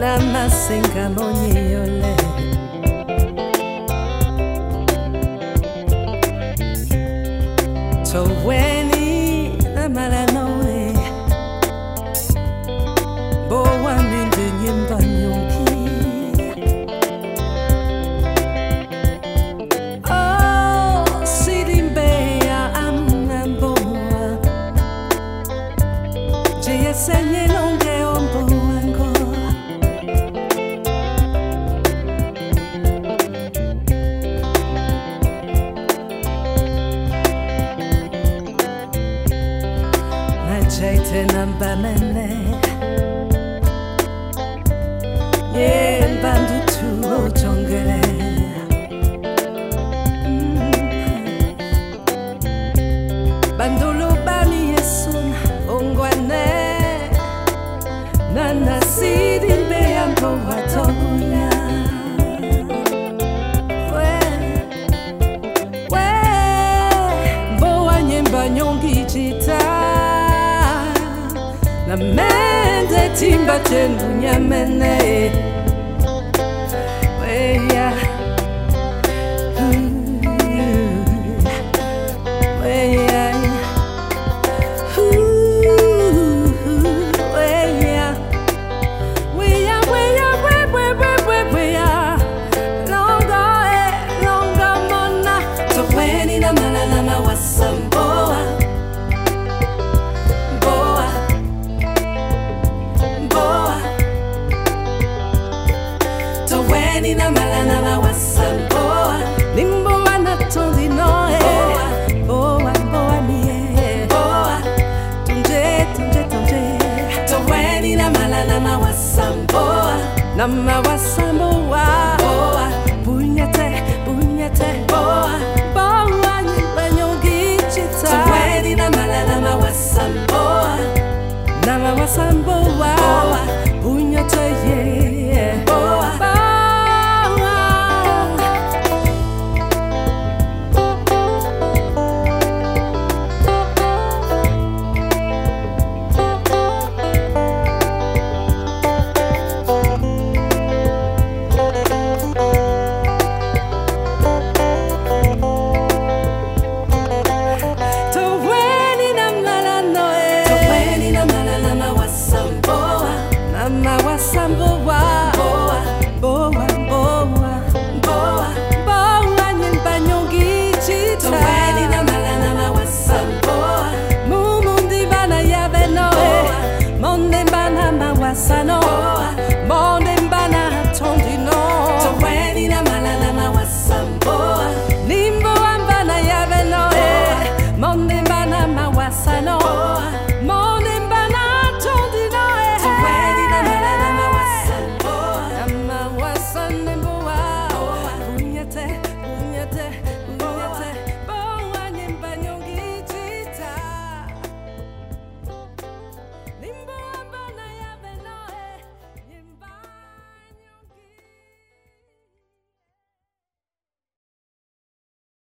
namasenga monyeyole toweni namalanoe bowaminde 새태난 밤에 내 옛밤도 투로 정글에. 음. 반돌로 바니에 손 온관네 난 나시딘 배안 보아도 na mende timba tendu nyamene nina malala na wasamboa nimbonga na tondi noe. Boa boa miye boa tonje tonje tonje towe nina malala na wasamboa na mawasamboa boa bunyete bunyete boa boa nyibanyongijita towe nina malala na wasamboa na mawasamboa I know.